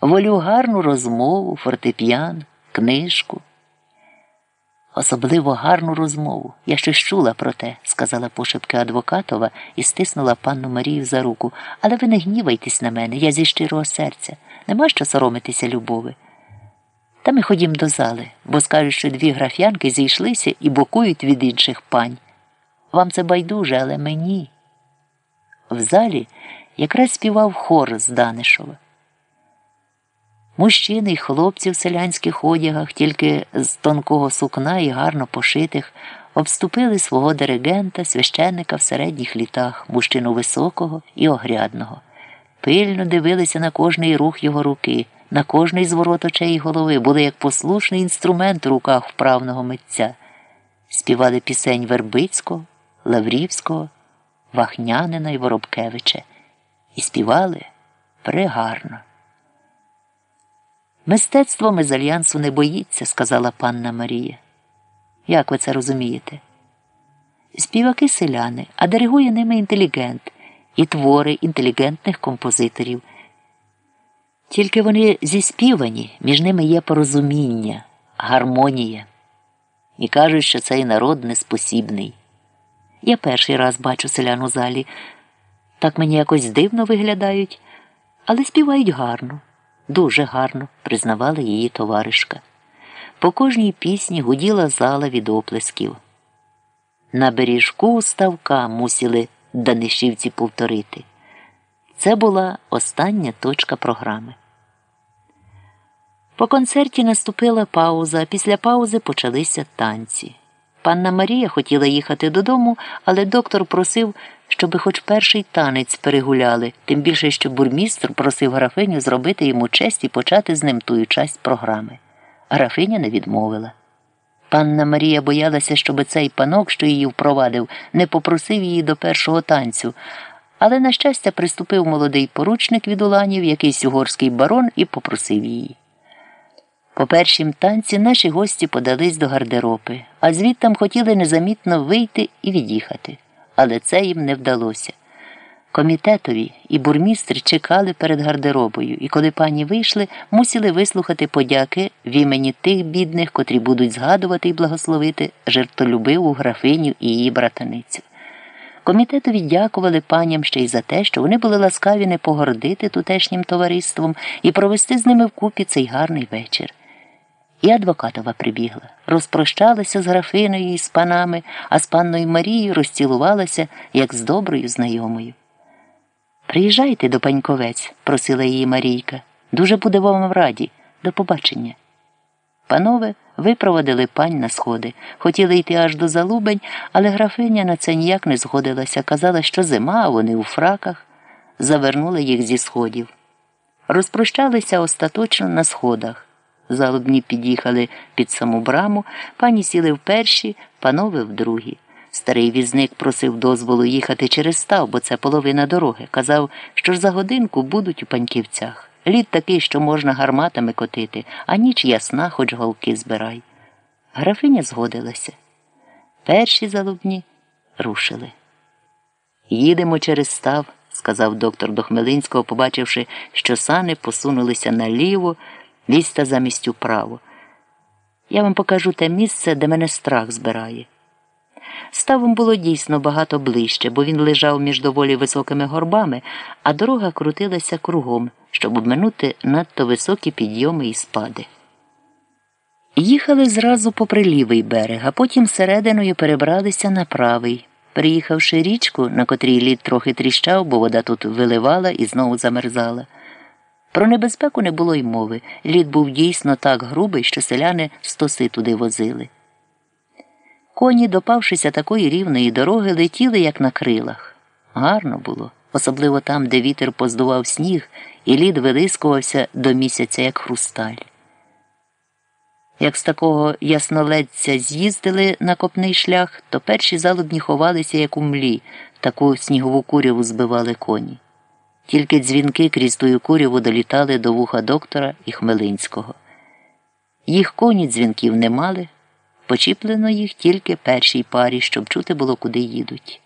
Волю гарну розмову, фортепіано, книжку. Особливо гарну розмову. Я щось чула про те, сказала пошепки адвокатова і стиснула панну Марію за руку. Але ви не гнівайтесь на мене, я зі щирого серця. Нема що соромитися любови. Та ми ходім до зали, бо скажуть, що дві граф'янки зійшлися і бокують від інших пань. Вам це байдуже, але мені. В залі якраз співав хор з Данишова. Мужчини й хлопці в селянських одягах, тільки з тонкого сукна і гарно пошитих, обступили свого диригента, священника в середніх літах, мужчину високого і огрядного. Пильно дивилися на кожний рух його руки, на кожний зворот очей голови, були як послушний інструмент у руках вправного митця. Співали пісень Вербицького, Лаврівського, Вахнянина і Воробкевича. І співали пригарно. Мистецтво мезальянсу не боїться, сказала панна Марія. Як ви це розумієте? Співаки селяни, а диригує ними інтелігент і твори інтелігентних композиторів. Тільки вони зіспівані, між ними є порозуміння, гармонія. І кажуть, що цей народ неспосібний. Я перший раз бачу селян у залі. Так мені якось дивно виглядають, але співають гарно. Дуже гарно, признавала її товаришка. По кожній пісні гуділа зала від оплесків. На бережку ставка мусили данишівці повторити. Це була остання точка програми. По концерті наступила пауза, а після паузи почалися танці. Панна Марія хотіла їхати додому, але доктор просив, щоби хоч перший танець перегуляли, тим більше, що бурмістр просив графиню зробити йому честь і почати з ним тую часть програми. Графиня не відмовила. Панна Марія боялася, щоб цей панок, що її впровадив, не попросив її до першого танцю, але, на щастя, приступив молодий поручник від уланів, якийсь угорський барон, і попросив її. По першім танці наші гості подались до гардероби, а звідтам хотіли незамітно вийти і від'їхати. Але це їм не вдалося. Комітетові і бурмістр чекали перед гардеробою, і коли пані вийшли, мусили вислухати подяки в імені тих бідних, котрі будуть згадувати і благословити жертолюбиву графиню і її братаницю. Комітетові дякували паням ще й за те, що вони були ласкаві не погордити тутешнім товариством і провести з ними вкупі цей гарний вечір. І адвокатова прибігла, розпрощалася з графиною і з панами, а з панною Марією розцілувалася, як з доброю знайомою. Приїжджайте до паньковець, просила її Марійка. Дуже буде вам раді. До побачення. Панове випроводили пань на сходи. Хотіли йти аж до залубень, але графиня на це ніяк не згодилася. Казала, що зима, а вони у фраках, завернули їх зі сходів. Розпрощалися остаточно на сходах. Залубні під'їхали під саму браму, пані сіли в перші, панове в другі. Старий візник просив дозволу їхати через став, бо це половина дороги. Казав, що ж за годинку будуть у паньківцях. Лід такий, що можна гарматами котити, а ніч ясна, хоч голки збирай. Графиня згодилася. Перші залубні рушили. Їдемо через став, сказав доктор до Хмелинського, побачивши, що сани посунулися наліво, віста замість управо. Я вам покажу те місце, де мене страх збирає. Ставом було дійсно багато ближче, бо він лежав між доволі високими горбами, а дорога крутилася кругом, щоб обминути надто високі підйоми і спади. Їхали зразу попри лівий берег, а потім серединою перебралися на правий. Приїхавши річку, на котрій лід трохи тріщав, бо вода тут виливала і знову замерзала. Про небезпеку не було й мови. Лід був дійсно так грубий, що селяни стоси туди возили. Коні, допавшися такої рівної дороги, летіли, як на крилах. Гарно було, особливо там, де вітер поздував сніг, і лід вилискувався до місяця, як хрусталь. Як з такого ясноледця з'їздили на копний шлях, то перші залубні ховалися, як у млі, таку снігову куряву збивали коні. Тільки дзвінки крізь тую куряву долітали до вуха доктора і Хмелинського. Їх коні дзвінків не мали. Почіплено їх тільки першій парі, щоб чути було, куди їдуть.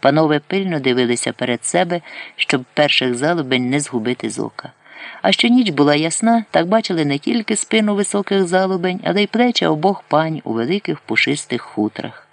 Панове пильно дивилися перед себе, щоб перших залубень не згубити з ока. А що ніч була ясна, так бачили не тільки спину високих залубень, але й плечі обох пань у великих пушистих хутрах.